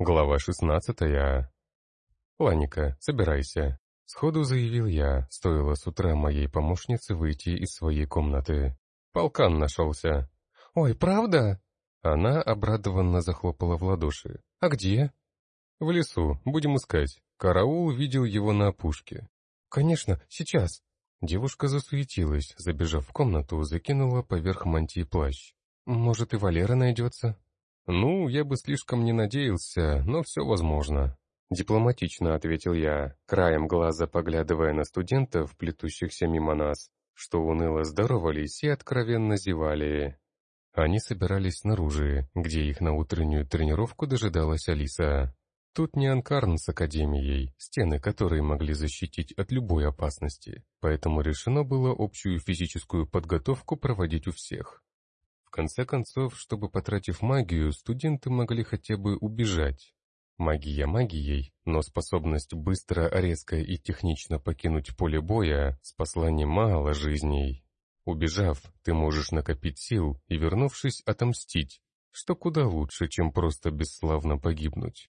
Глава шестнадцатая. «Ланика, собирайся», — сходу заявил я, стоило с утра моей помощнице выйти из своей комнаты. «Полкан нашелся». «Ой, правда?» Она обрадованно захлопала в ладоши. «А где?» «В лесу, будем искать. Караул видел его на опушке». «Конечно, сейчас». Девушка засуетилась, забежав в комнату, закинула поверх мантии плащ. «Может, и Валера найдется?» «Ну, я бы слишком не надеялся, но все возможно». Дипломатично ответил я, краем глаза поглядывая на студентов, плетущихся мимо нас, что уныло здоровались и откровенно зевали. Они собирались снаружи, где их на утреннюю тренировку дожидалась Алиса. Тут не Анкарн с Академией, стены которой могли защитить от любой опасности, поэтому решено было общую физическую подготовку проводить у всех конце концов, чтобы потратив магию, студенты могли хотя бы убежать. Магия магией, но способность быстро, резко и технично покинуть поле боя спасла немало жизней. Убежав, ты можешь накопить сил и, вернувшись, отомстить, что куда лучше, чем просто бесславно погибнуть.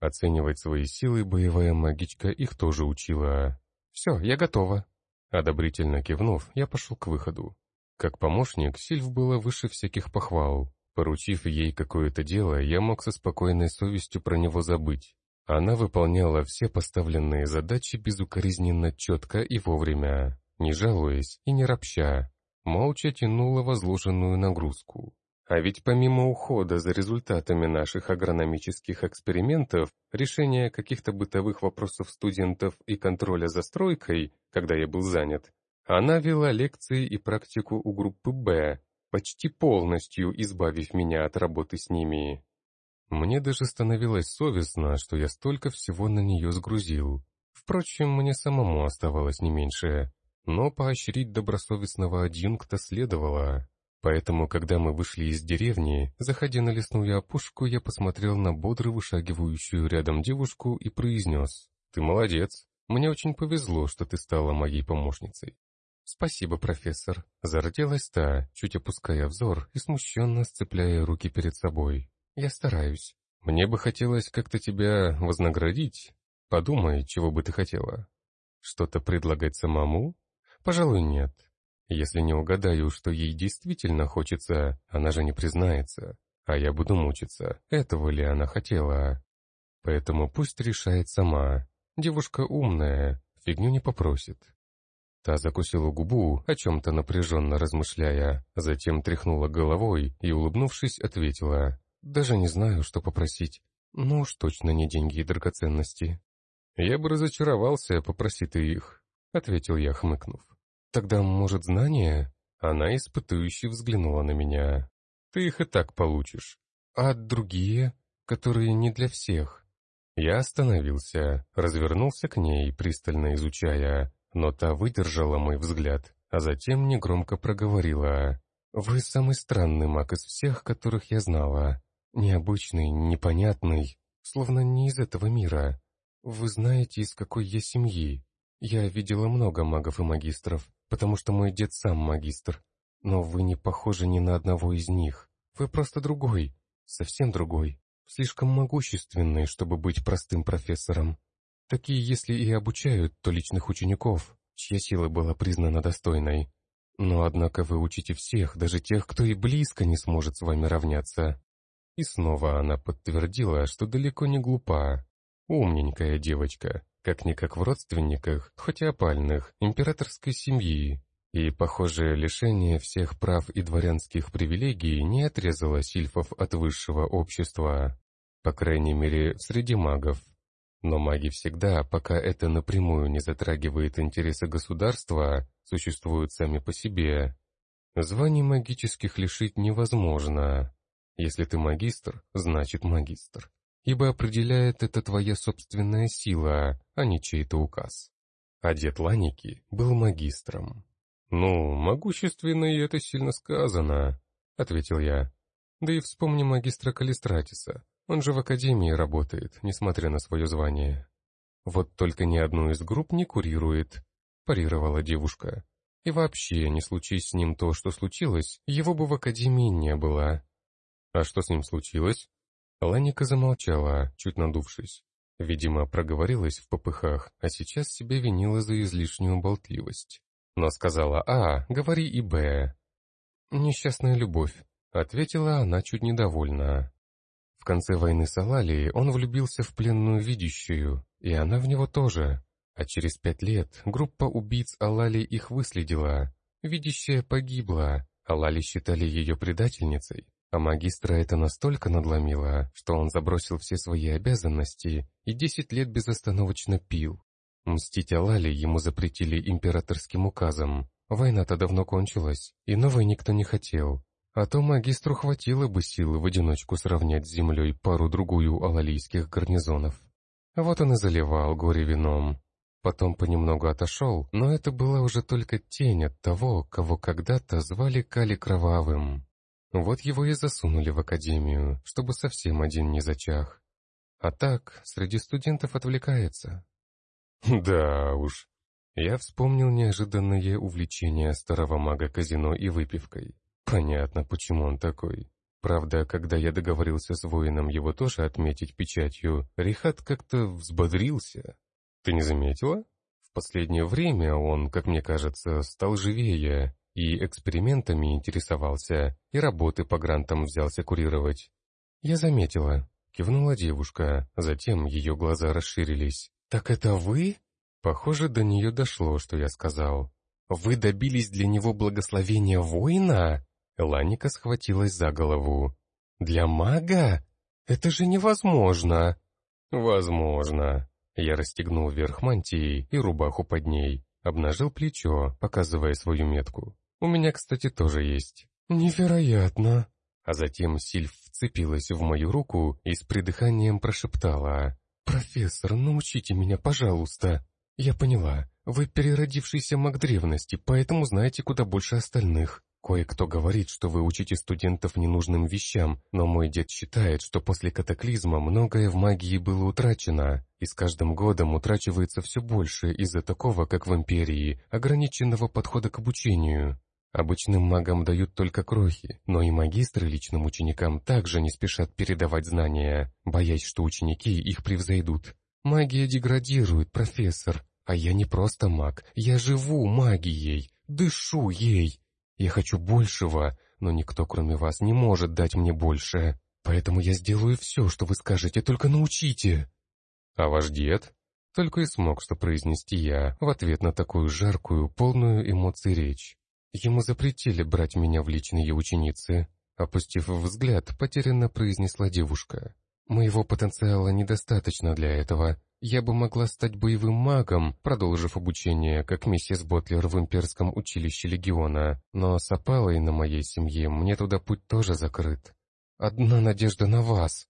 Оценивать свои силы боевая магичка их тоже учила. «Все, я готова». Одобрительно кивнув, я пошел к выходу. Как помощник, Сильв была выше всяких похвал. Поручив ей какое-то дело, я мог со спокойной совестью про него забыть. Она выполняла все поставленные задачи безукоризненно четко и вовремя, не жалуясь и не ропща, молча тянула возложенную нагрузку. А ведь помимо ухода за результатами наших агрономических экспериментов, решения каких-то бытовых вопросов студентов и контроля за стройкой, когда я был занят, она вела лекции и практику у группы «Б», почти полностью избавив меня от работы с ними. Мне даже становилось совестно, что я столько всего на нее сгрузил. Впрочем, мне самому оставалось не меньше, но поощрить добросовестного адъюнкта следовало. Поэтому, когда мы вышли из деревни, заходя на лесную опушку, я посмотрел на бодро вышагивающую рядом девушку и произнес, «Ты молодец, мне очень повезло, что ты стала моей помощницей». «Спасибо, профессор», — зарделась та, чуть опуская взор и смущенно сцепляя руки перед собой. «Я стараюсь. Мне бы хотелось как-то тебя вознаградить. Подумай, чего бы ты хотела. Что-то предлагать самому? Пожалуй, нет. Если не угадаю, что ей действительно хочется, она же не признается, а я буду мучиться, этого ли она хотела. Поэтому пусть решает сама. Девушка умная, фигню не попросит. Та закусила губу, о чем-то напряженно размышляя, затем тряхнула головой и, улыбнувшись, ответила, «Даже не знаю, что попросить. Ну уж точно не деньги и драгоценности». «Я бы разочаровался, попроси ты их», — ответил я, хмыкнув. «Тогда, может, знания?» Она испытующе взглянула на меня. «Ты их и так получишь. А другие, которые не для всех?» Я остановился, развернулся к ней, пристально изучая, но та выдержала мой взгляд, а затем негромко проговорила. «Вы самый странный маг из всех, которых я знала. Необычный, непонятный, словно не из этого мира. Вы знаете, из какой я семьи. Я видела много магов и магистров, потому что мой дед сам магистр. Но вы не похожи ни на одного из них. Вы просто другой, совсем другой. Слишком могущественный, чтобы быть простым профессором. Такие, если и обучают, то личных учеников, чья сила была признана достойной. Но однако вы учите всех, даже тех, кто и близко не сможет с вами равняться. И снова она подтвердила, что далеко не глупа. Умненькая девочка, как-никак в родственниках, хоть и опальных, императорской семьи. И, похоже, лишение всех прав и дворянских привилегий не отрезало сильфов от высшего общества. По крайней мере, среди магов. Но маги всегда, пока это напрямую не затрагивает интересы государства, существуют сами по себе. Званий магических лишить невозможно. Если ты магистр, значит магистр. Ибо определяет это твоя собственная сила, а не чей-то указ. А дед Ланики был магистром. «Ну, могущественный это сильно сказано», — ответил я. «Да и вспомни магистра Калистратиса. Он же в академии работает, несмотря на свое звание. Вот только ни одну из групп не курирует, парировала девушка. И вообще, не случись с ним то, что случилось, его бы в академии не было. А что с ним случилось? Ланика замолчала, чуть надувшись. Видимо, проговорилась в попыхах, а сейчас себя винила за излишнюю болтливость. Но сказала «А», говори и «Б». «Несчастная любовь», — ответила она чуть недовольна. В конце войны с Алалией он влюбился в пленную видящую, и она в него тоже. А через пять лет группа убийц Алали их выследила. Видящая погибла, Алали считали ее предательницей, а магистра это настолько надломило, что он забросил все свои обязанности и десять лет безостановочно пил. Мстить Алали ему запретили императорским указом. Война-то давно кончилась, и новой никто не хотел. А то магистру хватило бы силы в одиночку сравнять с землей пару-другую алалийских гарнизонов. Вот он и заливал горе вином. Потом понемногу отошел, но это была уже только тень от того, кого когда-то звали Кали Кровавым. Вот его и засунули в академию, чтобы совсем один не зачах. А так, среди студентов отвлекается. Да уж. Я вспомнил неожиданное увлечение старого мага казино и выпивкой. Понятно, почему он такой. Правда, когда я договорился с воином его тоже отметить печатью, Рихат как-то взбодрился. Ты не заметила? В последнее время он, как мне кажется, стал живее, и экспериментами интересовался, и работы по грантам взялся курировать. Я заметила. Кивнула девушка, затем ее глаза расширились. «Так это вы?» Похоже, до нее дошло, что я сказал. «Вы добились для него благословения воина?» Ланика схватилась за голову. «Для мага? Это же невозможно!» «Возможно!» Я расстегнул верх мантии и рубаху под ней, обнажил плечо, показывая свою метку. «У меня, кстати, тоже есть». «Невероятно!» А затем Сильф вцепилась в мою руку и с придыханием прошептала. «Профессор, научите меня, пожалуйста!» «Я поняла. Вы переродившийся маг древности, поэтому знаете куда больше остальных. Кое-кто говорит, что вы учите студентов ненужным вещам, но мой дед считает, что после катаклизма многое в магии было утрачено, и с каждым годом утрачивается все больше из-за такого, как в Империи, ограниченного подхода к обучению. Обычным магам дают только крохи, но и магистры личным ученикам также не спешат передавать знания, боясь, что ученики их превзойдут. Магия деградирует, профессор, а я не просто маг, я живу магией, дышу ей. Я хочу большего, но никто, кроме вас, не может дать мне больше. Поэтому я сделаю все, что вы скажете, только научите». «А ваш дед?» Только и смог что произнести я в ответ на такую жаркую, полную эмоций речь. Ему запретили брать меня в личные ученицы. Опустив взгляд, потерянно произнесла девушка. «Моего потенциала недостаточно для этого. Я бы могла стать боевым магом, продолжив обучение, как миссис Ботлер в имперском училище Легиона, но с опалой на моей семье мне туда путь тоже закрыт. Одна надежда на вас.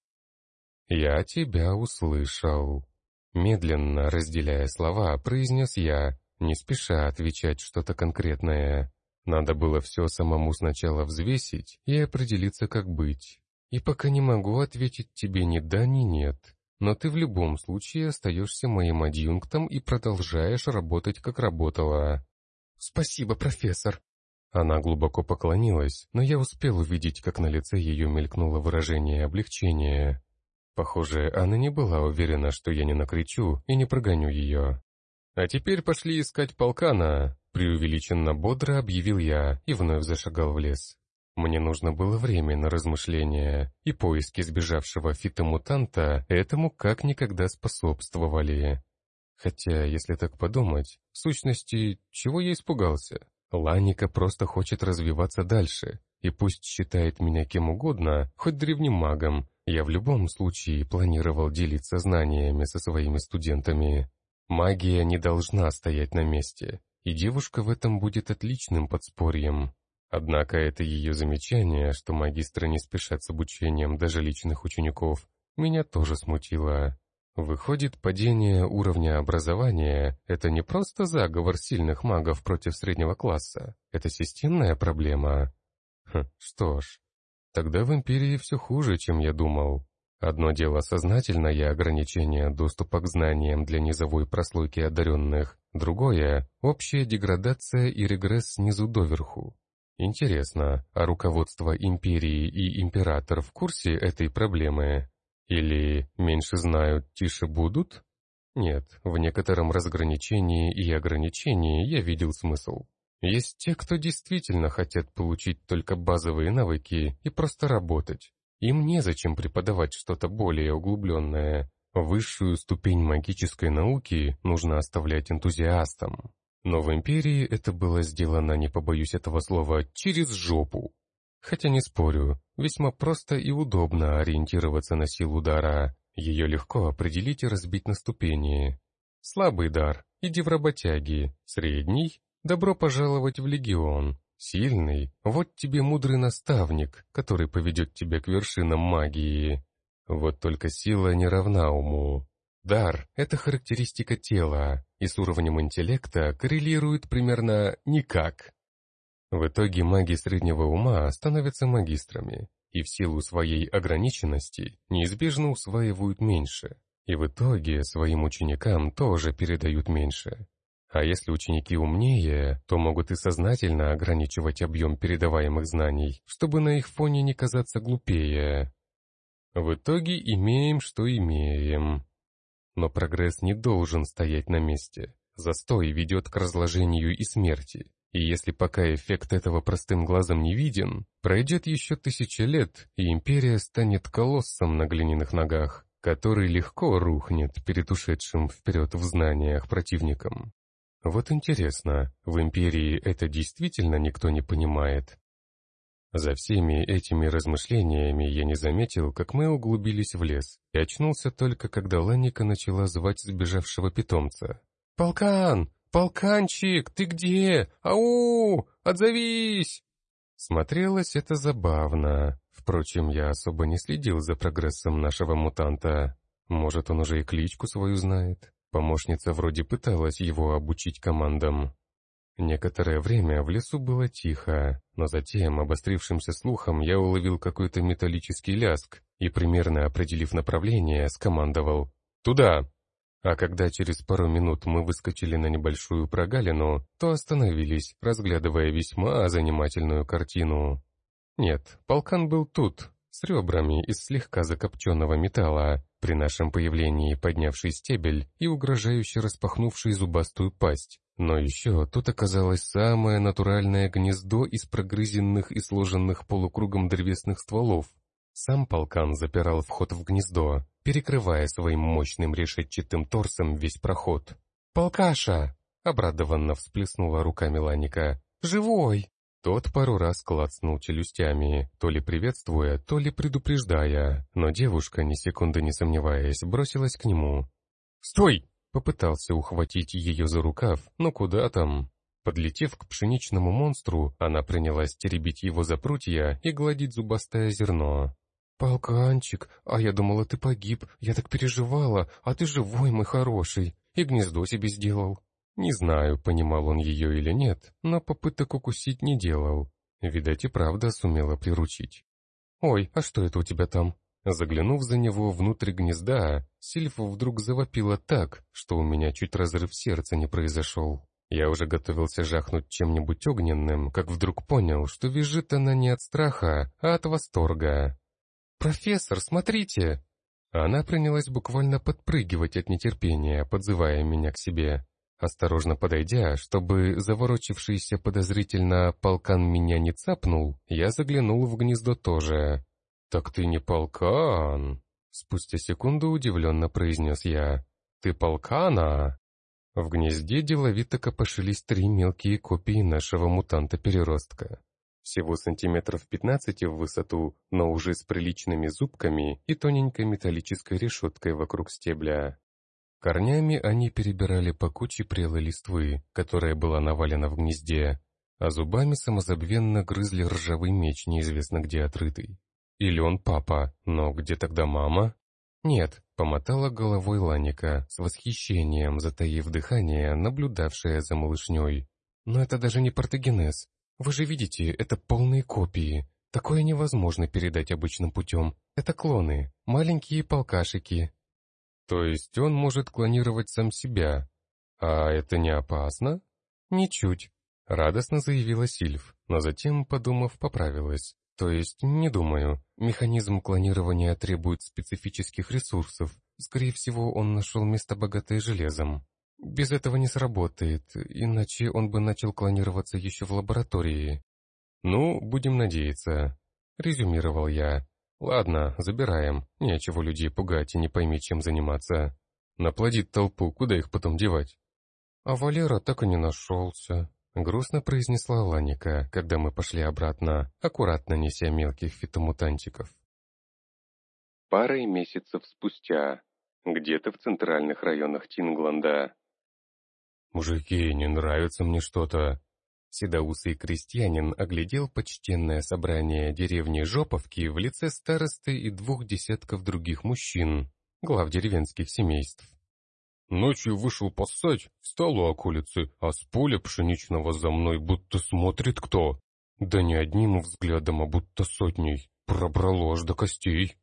Я тебя услышал. Медленно, разделяя слова, произнес я, не спеша отвечать что-то конкретное. Надо было все самому сначала взвесить и определиться, как быть. И пока не могу ответить тебе ни да, ни нет но ты в любом случае остаешься моим адъюнктом и продолжаешь работать, как работала». «Спасибо, профессор». Она глубоко поклонилась, но я успел увидеть, как на лице ее мелькнуло выражение облегчения. Похоже, она не была уверена, что я не накричу и не прогоню ее. «А теперь пошли искать полкана», — преувеличенно бодро объявил я и вновь зашагал в лес. Мне нужно было время на размышления, и поиски сбежавшего фитомутанта этому как никогда способствовали. Хотя, если так подумать, в сущности, чего я испугался? Ланика просто хочет развиваться дальше, и пусть считает меня кем угодно, хоть древним магом, я в любом случае планировал делиться знаниями со своими студентами. Магия не должна стоять на месте, и девушка в этом будет отличным подспорьем. Однако это ее замечание, что магистры не спешат с обучением даже личных учеников, меня тоже смутило. Выходит, падение уровня образования – это не просто заговор сильных магов против среднего класса, это системная проблема. Хм, что ж, тогда в Империи все хуже, чем я думал. Одно дело сознательное ограничение доступа к знаниям для низовой прослойки одаренных, другое – общая деградация и регресс снизу доверху. Интересно, а руководство империи и император в курсе этой проблемы? Или меньше знают, тише будут? Нет, в некотором разграничении и ограничении я видел смысл. Есть те, кто действительно хотят получить только базовые навыки и просто работать. Им незачем преподавать что-то более углубленное. Высшую ступень магической науки нужно оставлять энтузиастам. Но в Империи это было сделано, не побоюсь этого слова, через жопу. Хотя не спорю, весьма просто и удобно ориентироваться на силу дара. Ее легко определить и разбить на ступени. Слабый дар, иди в работяги. Средний, добро пожаловать в легион. Сильный, вот тебе мудрый наставник, который поведет тебя к вершинам магии. Вот только сила не равна уму. Дар — это характеристика тела, и с уровнем интеллекта коррелирует примерно никак. В итоге маги среднего ума становятся магистрами, и в силу своей ограниченности неизбежно усваивают меньше, и в итоге своим ученикам тоже передают меньше. А если ученики умнее, то могут и сознательно ограничивать объем передаваемых знаний, чтобы на их фоне не казаться глупее. В итоге имеем, что имеем. Но прогресс не должен стоять на месте. Застой ведет к разложению и смерти. И если пока эффект этого простым глазом не виден, пройдет еще тысяча лет, и империя станет колоссом на глиняных ногах, который легко рухнет перед ушедшим вперед в знаниях противником. Вот интересно, в империи это действительно никто не понимает? За всеми этими размышлениями я не заметил, как мы углубились в лес, и очнулся только, когда Ланника начала звать сбежавшего питомца. «Полкан! «Полканчик, ты где? Ау! Отзовись!» Смотрелось это забавно. Впрочем, я особо не следил за прогрессом нашего мутанта. Может, он уже и кличку свою знает. Помощница вроде пыталась его обучить командам. Некоторое время в лесу было тихо, но затем, обострившимся слухом, я уловил какой-то металлический ляск и, примерно определив направление, скомандовал «Туда!». А когда через пару минут мы выскочили на небольшую прогалину, то остановились, разглядывая весьма занимательную картину. Нет, полкан был тут, с ребрами из слегка закопченного металла, при нашем появлении поднявший стебель и угрожающе распахнувший зубастую пасть. Но еще тут оказалось самое натуральное гнездо из прогрызенных и сложенных полукругом древесных стволов. Сам полкан запирал вход в гнездо, перекрывая своим мощным решетчатым торсом весь проход. «Полкаша!» — обрадованно всплеснула руками Ланика. «Живой!» Тот пару раз клацнул челюстями, то ли приветствуя, то ли предупреждая, но девушка, ни секунды не сомневаясь, бросилась к нему. «Стой!» — попытался ухватить ее за рукав, но куда там? Подлетев к пшеничному монстру, она принялась теребить его за прутья и гладить зубастое зерно. «Полканчик, а я думала, ты погиб, я так переживала, а ты живой, мой хороший, и гнездо себе сделал». Не знаю, понимал он ее или нет, но попыток укусить не делал. Видать, и правда сумела приручить. «Ой, а что это у тебя там?» Заглянув за него внутрь гнезда, Сильфа вдруг завопила так, что у меня чуть разрыв сердца не произошел. Я уже готовился жахнуть чем-нибудь огненным, как вдруг понял, что визжит она не от страха, а от восторга. «Профессор, смотрите!» Она принялась буквально подпрыгивать от нетерпения, подзывая меня к себе. Осторожно подойдя, чтобы заворочившийся подозрительно полкан меня не цапнул, я заглянул в гнездо тоже. «Так ты не полкан!» Спустя секунду удивленно произнес я. «Ты полкана?» В гнезде деловито копошились три мелкие копии нашего мутанта-переростка всего сантиметров 15 в высоту, но уже с приличными зубками и тоненькой металлической решеткой вокруг стебля. Корнями они перебирали по куче прелой листвы, которая была навалена в гнезде, а зубами самозабвенно грызли ржавый меч, неизвестно где отрытый. Или он папа, но где тогда мама? Нет, помотала головой Ланика, с восхищением затаив дыхание, наблюдавшая за малышней. Но это даже не партогенез, вы же видите, это полные копии. Такое невозможно передать обычным путем. Это клоны, маленькие полкашики. То есть он может клонировать сам себя. А это не опасно? Ничуть. Радостно заявила Сильв, но затем, подумав, поправилась. То есть, не думаю. Механизм клонирования требует специфических ресурсов. Скорее всего, он нашел место, богатое железом. Без этого не сработает, иначе он бы начал клонироваться еще в лаборатории. Ну, будем надеяться. Резюмировал я. Ладно, забираем. Нечего людей пугать и не пойми, чем заниматься. Наплодит толпу, куда их потом девать? А Валера так и не нашелся. Грустно произнесла Ланика, когда мы пошли обратно, аккуратно неся мелких фитомутантиков. Парой месяцев спустя, где-то в центральных районах Тингланда. «Мужики, не нравится мне что-то». Седоусый крестьянин оглядел почтенное собрание деревни Жоповки в лице старосты и двух десятков других мужчин, глав деревенских семейств. Ночью вышел поссать, встал у околицы, а с поля пшеничного за мной будто смотрит кто. Да не одним взглядом, а будто сотней. Пробрало аж до костей.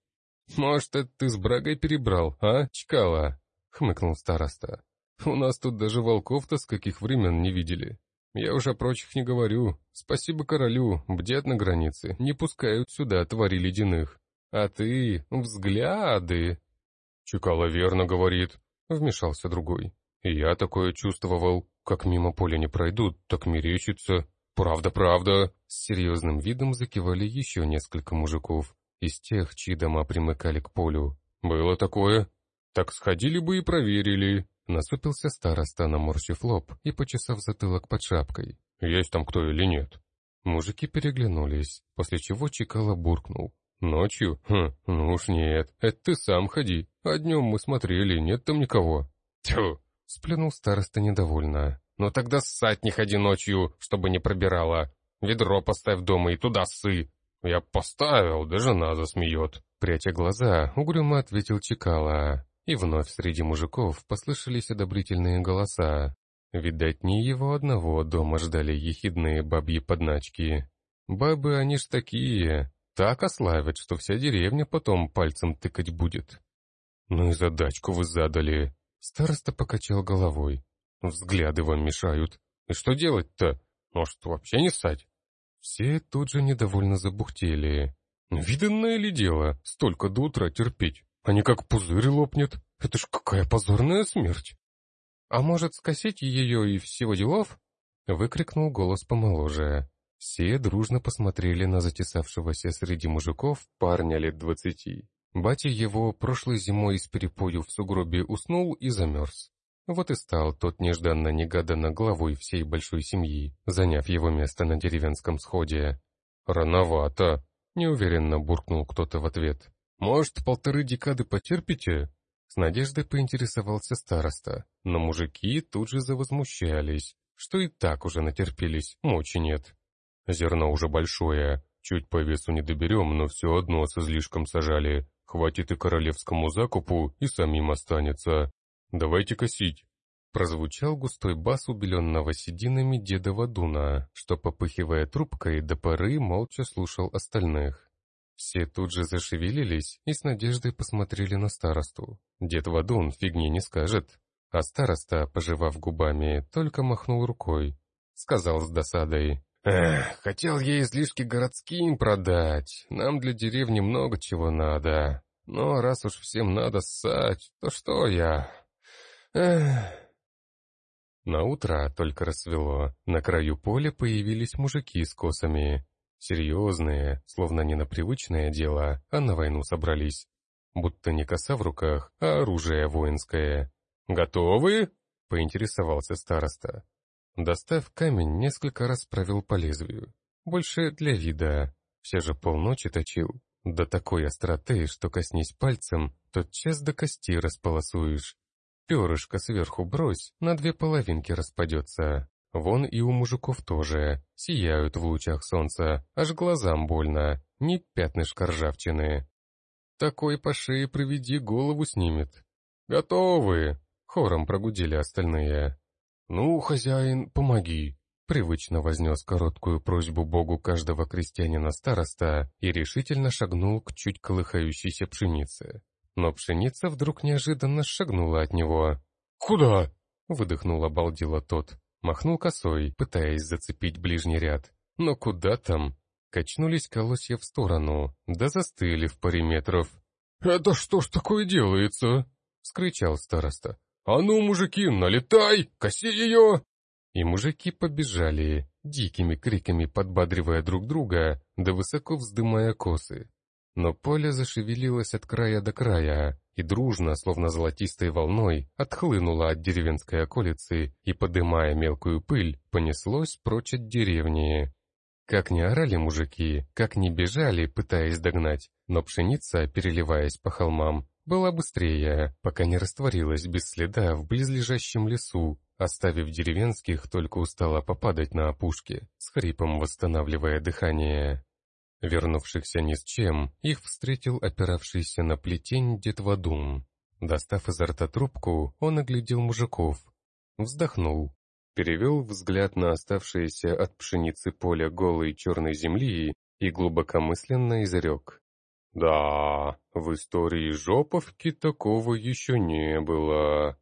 «Может, это ты с брагой перебрал, а, Чкала?» — хмыкнул староста. «У нас тут даже волков-то с каких времен не видели. Я уже о прочих не говорю. Спасибо королю, бдят на границе, не пускают сюда твари ледяных. А ты... взгляды!» Чекала верно говорит. Вмешался другой. я такое чувствовал. Как мимо поля не пройдут, так мерещится. Правда, правда. С серьезным видом закивали еще несколько мужиков. Из тех, чьи дома примыкали к полю. Было такое. Так сходили бы и проверили. Насупился староста, наморщив лоб и почесав затылок под шапкой. Есть там кто или нет? Мужики переглянулись, после чего Чикало буркнул. «Ночью? Хм, ну уж нет, это ты сам ходи. А днем мы смотрели, нет там никого». «Тьфу!» — сплюнул староста недовольно. «Ну тогда ссать не ходи ночью, чтобы не пробирала. Ведро поставь дома и туда ссы. Я поставил, да жена засмеет». Пряча глаза, угрюмо ответил Чекала. И вновь среди мужиков послышались одобрительные голоса. Видать, не его одного дома ждали ехидные бабьи подначки. Бабы они ж такие, так ославят, что вся деревня потом пальцем тыкать будет. Ну и задачку вы задали. Староста покачал головой. Взгляды вам мешают. И что делать-то? Может, вообще не ссать? Все тут же недовольно забухтели. Виданное ли дело, столько до утра терпеть? А не как пузырь лопнет. Это ж какая позорная смерть. А может, скосить ее и всего делов? Выкрикнул голос помоложе. Все дружно посмотрели на затесавшегося среди мужиков парня лет двадцати. Батя его прошлой зимой из перепою в сугробе уснул и замерз. Вот и стал тот нежданно-негаданно главой всей большой семьи, заняв его место на деревенском сходе. «Рановато», — неуверенно буркнул кто-то в ответ. «Может, полторы декады потерпите?» С надеждой поинтересовался староста, но мужики тут же завозмущались, что и так уже натерпелись, мочи нет. Зерно уже большое, чуть по весу не доберем, но все одно с излишком сажали. Хватит и королевскому закупу, и самим останется. Давайте косить. Прозвучал густой бас убеленного сединами деда Вадуна, что, попыхивая трубкой, до поры молча слушал остальных. Все тут же зашевелились и с надеждой посмотрели на старосту. Дед Вадун фигни не скажет. А староста, пожевав губами, только махнул рукой. Сказал с досадой. Эх, хотел я излишки городским продать. Нам для деревни много чего надо. Но раз уж всем надо ссать, то что я? Эх. На утро только рассвело. На краю поля появились мужики с косами. Серьезные, словно не на привычное дело, а на войну собрались. Будто не коса в руках, а оружие воинское. «Готовы?» — поинтересовался староста. Достав камень, несколько раз провел по лезвию. Больше для вида. Все же полночи точил. До такой остроты, что коснись пальцем, тотчас до кости располосуешь. Перышко сверху брось, на две половинки распадется. Вон и у мужиков тоже. Сияют в лучах солнца, аж глазам больно. Ни пятнышка ржавчины. Такой по шее проведи, голову снимет. «Готовы!» — хором прогудели остальные. «Ну, хозяин, помоги!» Привычно вознес короткую просьбу Богу каждого крестьянина-староста и решительно шагнул к чуть колыхающейся пшенице. Но пшеница вдруг неожиданно шагнула от него. «Куда?» — выдохнул обалдело тот. Махнул косой, пытаясь зацепить ближний ряд. Но куда там? Качнулись колосья в сторону, да застыли в паре метров. «Это что ж такое делается?» — скричал староста. «А ну, мужики, налетай! Коси ее!» И мужики побежали, дикими криками подбадривая друг друга, да высоко вздымая косы. Но поле зашевелилось от края до края, и дружно, словно золотистой волной, отхлынуло от деревенской околицы и, подымая мелкую пыль, понеслось прочь от деревни. Как ни орали мужики, как ни бежали, пытаясь догнать, но пшеница, переливаясь по холмам, была быстрее, пока не растворилась без следа в близлежащем лесу, оставив деревенских только устало попадать на опушке, с хрипом восстанавливая дыхание. Вернувшихся ни с чем, их встретил опиравшийся на плетень дед Вадун. Достав изо рта трубку, он оглядел мужиков. Вздохнул. Перевел взгляд на оставшееся от пшеницы поле голой черной земли и глубокомысленно изрек. «Да, в истории Жоповки такого еще не было.